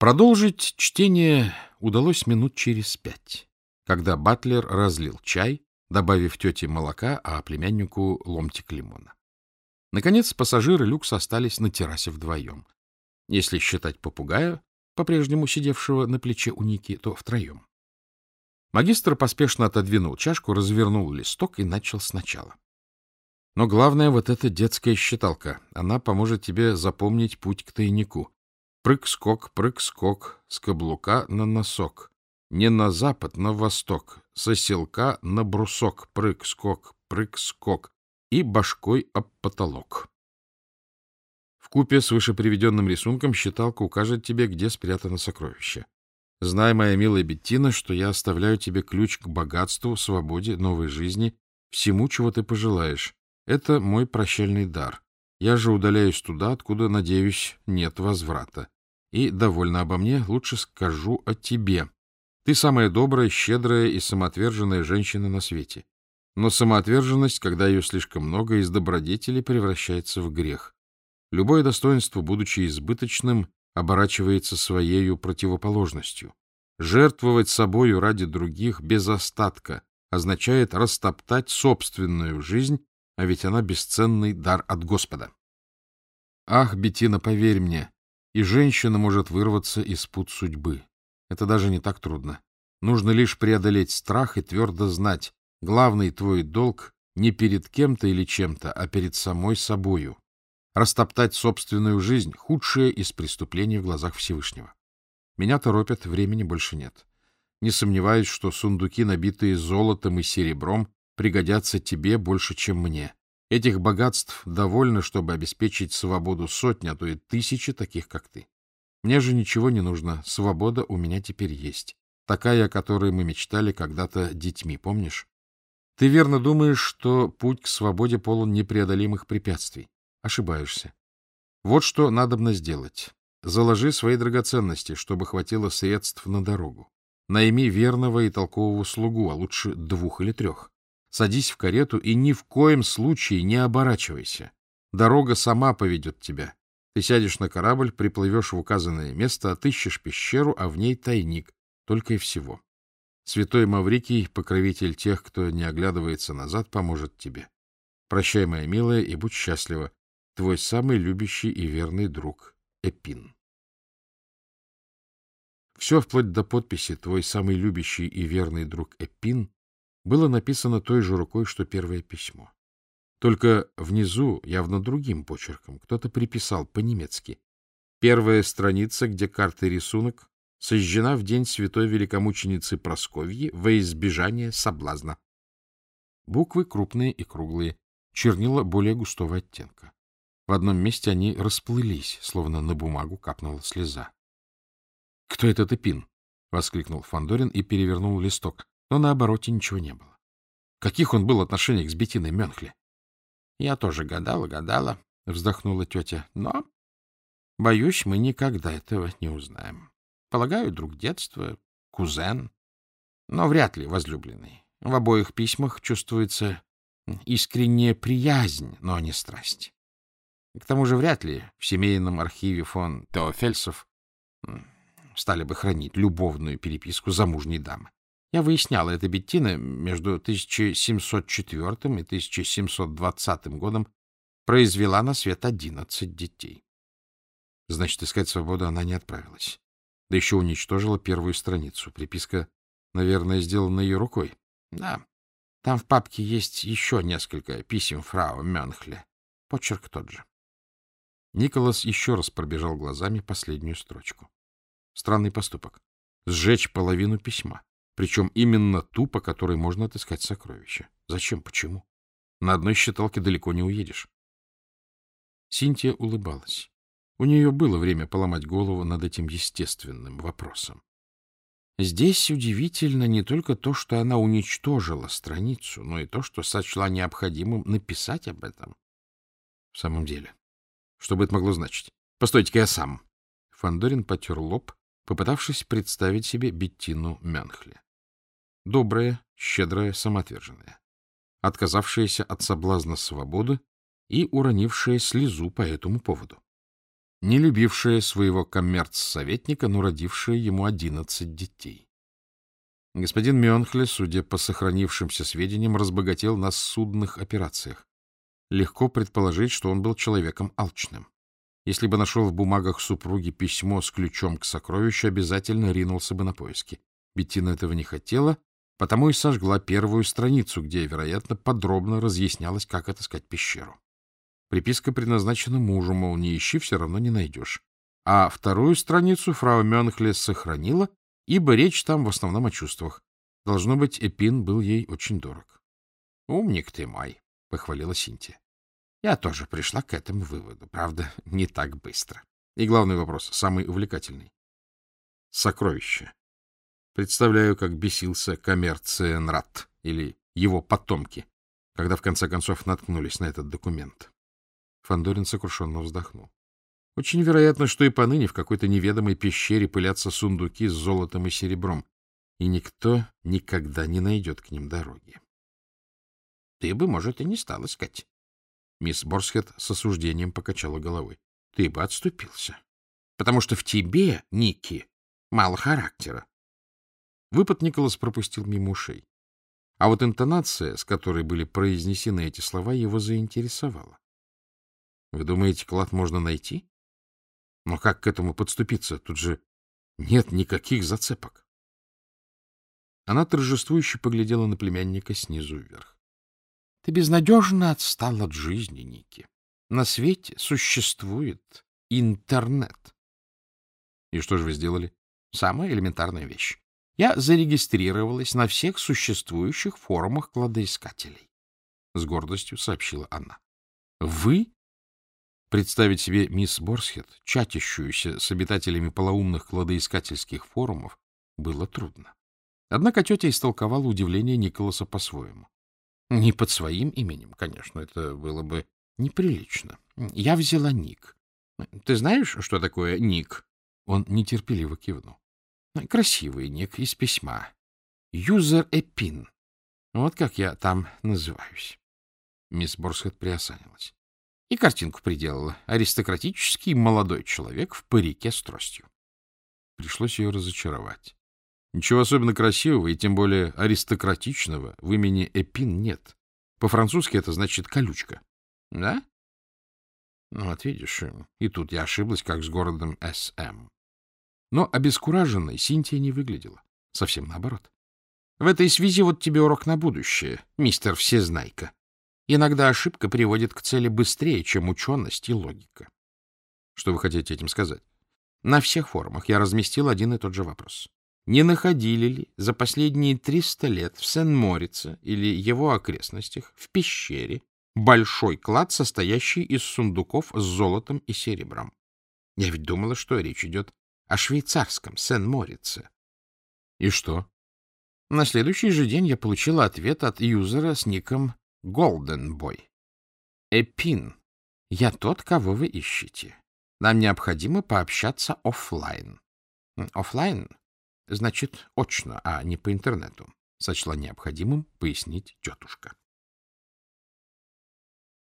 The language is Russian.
Продолжить чтение удалось минут через пять, когда Батлер разлил чай, добавив тете молока, а племяннику ломтик лимона. Наконец, пассажиры люкса остались на террасе вдвоем. Если считать попугая, по-прежнему сидевшего на плече у Ники, то втроем. Магистр поспешно отодвинул чашку, развернул листок и начал сначала. Но главное вот эта детская считалка. Она поможет тебе запомнить путь к тайнику. Прыг-скок, прыг-скок, с каблука на носок. Не на запад, на восток, со селка на брусок, прыг-скок, прыг-скок и башкой об потолок. В купе с вышеприведенным рисунком считалка укажет тебе, где спрятано сокровище. Знай, моя милая Беттина, что я оставляю тебе ключ к богатству, свободе, новой жизни, всему, чего ты пожелаешь. Это мой прощальный дар. Я же удаляюсь туда, откуда, надеюсь, нет возврата. И, довольно обо мне, лучше скажу о тебе. Ты самая добрая, щедрая и самоотверженная женщина на свете. Но самоотверженность, когда ее слишком много, из добродетели превращается в грех. Любое достоинство, будучи избыточным, оборачивается своею противоположностью. Жертвовать собою ради других без остатка означает растоптать собственную жизнь а ведь она бесценный дар от Господа. Ах, Бетина, поверь мне, и женщина может вырваться из пут судьбы. Это даже не так трудно. Нужно лишь преодолеть страх и твердо знать, главный твой долг не перед кем-то или чем-то, а перед самой собою. Растоптать собственную жизнь — худшее из преступлений в глазах Всевышнего. Меня торопят, времени больше нет. Не сомневаюсь, что сундуки, набитые золотом и серебром, пригодятся тебе больше, чем мне. Этих богатств довольно, чтобы обеспечить свободу сотни, а то и тысячи таких, как ты. Мне же ничего не нужно, свобода у меня теперь есть. Такая, о которой мы мечтали когда-то детьми, помнишь? Ты верно думаешь, что путь к свободе полон непреодолимых препятствий. Ошибаешься. Вот что надобно сделать. Заложи свои драгоценности, чтобы хватило средств на дорогу. Найми верного и толкового слугу, а лучше двух или трех. Садись в карету и ни в коем случае не оборачивайся. Дорога сама поведет тебя. Ты сядешь на корабль, приплывешь в указанное место, отыщешь пещеру, а в ней тайник. Только и всего. Святой Маврикий, покровитель тех, кто не оглядывается назад, поможет тебе. Прощай, моя милая, и будь счастлива. Твой самый любящий и верный друг Эпин. Все вплоть до подписи «Твой самый любящий и верный друг Эпин» было написано той же рукой, что первое письмо. Только внизу, явно другим почерком, кто-то приписал по-немецки. Первая страница, где карта и рисунок, сожжена в день святой великомученицы Просковьи во избежание соблазна. Буквы крупные и круглые, чернила более густого оттенка. В одном месте они расплылись, словно на бумагу капнула слеза. — Кто этот Эпин? — воскликнул Фандорин и перевернул листок но на обороте ничего не было. Каких он был в отношениях с Бетиной Менхли? — Я тоже гадала, гадала, — вздохнула тетя, — но, боюсь, мы никогда этого не узнаем. Полагаю, друг детства, кузен, но вряд ли возлюбленный. В обоих письмах чувствуется искренняя приязнь, но не страсть. К тому же вряд ли в семейном архиве фон Теофельсов стали бы хранить любовную переписку замужней дамы. Я выясняла, эта Беттина между 1704 и 1720 годом произвела на свет 11 детей. Значит, искать свободу она не отправилась. Да еще уничтожила первую страницу. Приписка, наверное, сделана ее рукой. Да, там в папке есть еще несколько писем фрау Менхле. Почерк тот же. Николас еще раз пробежал глазами последнюю строчку. Странный поступок. Сжечь половину письма. Причем именно ту, по которой можно отыскать сокровища. Зачем? Почему? На одной считалке далеко не уедешь. Синтия улыбалась. У нее было время поломать голову над этим естественным вопросом. Здесь удивительно не только то, что она уничтожила страницу, но и то, что сочла необходимым написать об этом. В самом деле, что бы это могло значить? Постойте-ка я сам. Фандорин потер лоб, попытавшись представить себе Беттину Мянхли добрая, щедрая, самоотверженная, отказавшаяся от соблазна свободы и уронившая слезу по этому поводу. не любившая своего коммерц-советника, но родившая ему одиннадцать детей. Господин Мюнхле, судя по сохранившимся сведениям, разбогател на судных операциях. Легко предположить, что он был человеком алчным. Если бы нашел в бумагах супруги письмо с ключом к сокровищу, обязательно ринулся бы на поиски. Беттина этого не хотела, потому и сожгла первую страницу, где, вероятно, подробно разъяснялось, как отыскать пещеру. Приписка предназначена мужу, мол, не ищи, все равно не найдешь. А вторую страницу фрау Мюнхле сохранила, ибо речь там в основном о чувствах. Должно быть, Эпин был ей очень дорог. — Умник ты мой, — похвалила Синтия. Я тоже пришла к этому выводу. Правда, не так быстро. И главный вопрос, самый увлекательный. Сокровище. Представляю, как бесился коммерциенрат или его потомки, когда в конце концов наткнулись на этот документ. Фандорин сокрушенно вздохнул. Очень вероятно, что и поныне в какой-то неведомой пещере пылятся сундуки с золотом и серебром, и никто никогда не найдет к ним дороги. Ты бы, может, и не стал искать. Мисс Борсхед с осуждением покачала головой. — Ты бы отступился. Потому что в тебе, Ники, мало характера. Выпад Николас пропустил мимо ушей. А вот интонация, с которой были произнесены эти слова, его заинтересовала. — Вы думаете, клад можно найти? Но как к этому подступиться? Тут же нет никаких зацепок. Она торжествующе поглядела на племянника снизу вверх. Ты безнадежно отстал от жизни, Ники. На свете существует интернет. И что же вы сделали? Самая элементарная вещь. Я зарегистрировалась на всех существующих форумах кладоискателей. С гордостью сообщила она. Вы? Представить себе мисс Борсхед, чатящуюся с обитателями полоумных кладоискательских форумов, было трудно. Однако тетя истолковала удивление Николаса по-своему. Не под своим именем, конечно, это было бы неприлично. Я взяла ник. Ты знаешь, что такое ник? Он нетерпеливо кивнул. Красивый ник из письма. Юзер Эпин. Вот как я там называюсь. Мисс Борсхед приосанилась. И картинку приделала. Аристократический молодой человек в парике с тростью. Пришлось ее разочаровать. Ничего особенно красивого и тем более аристократичного в имени Эпин нет. По-французски это значит «колючка». Да? Ну, вот видишь, и тут я ошиблась, как с городом С.М. Но обескураженной Синтия не выглядела. Совсем наоборот. В этой связи вот тебе урок на будущее, мистер Всезнайка. Иногда ошибка приводит к цели быстрее, чем ученость и логика. Что вы хотите этим сказать? На всех форумах я разместил один и тот же вопрос не находили ли за последние 300 лет в Сен-Морице или его окрестностях в пещере большой клад, состоящий из сундуков с золотом и серебром. Я ведь думала, что речь идет о швейцарском Сен-Морице. И что? На следующий же день я получила ответ от юзера с ником Golden Boy. Эпин, я тот, кого вы ищете. Нам необходимо пообщаться офлайн. Офлайн Значит, очно, а не по интернету, — сочла необходимым пояснить тетушка.